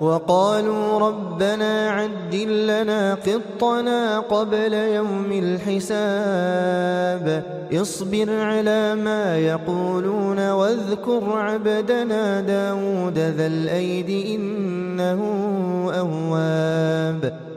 وقالوا ربنا عدل لنا قطنا قبل يوم الحساب. اصبر على ما يقولون واذكر عبدنا داود ذا الأيد إنه أواب.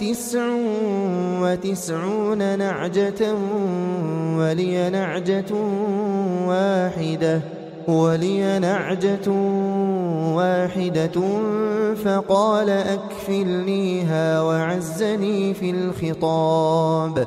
تسع وتسعون نعجة ولي نعجة واحدة ولي نعجة واحدة. فقال أكفلنيها وعزني في الخطاب.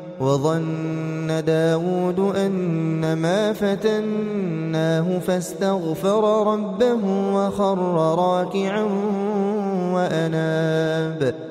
وظن داود أن ما فتناه فاستغفر ربه وخر راكعا وأناب.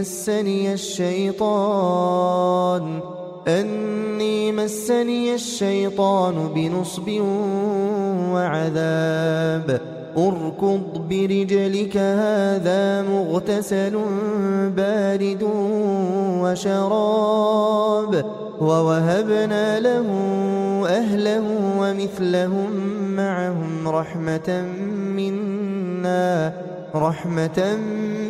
مسني الشيطان أني مسني الشيطان بنصب وعذاب اركض برجلك هذا مغتسل بارد وشراب ووهبنا له أهله ومثلهم معهم رحمة منا رحمة منا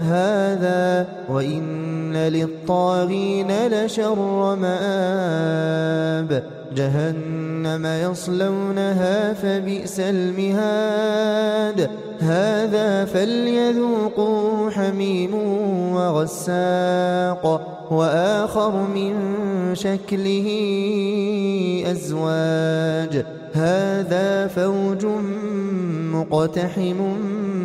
هذا وإن للطاغين لشر مآب جهنم يصلونها فبئس المهاد. هذا فليذوقوا حميم وغساق وآخر من شكله أزواج. هذا فوج مقتحم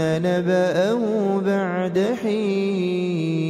نبأه بعد حين.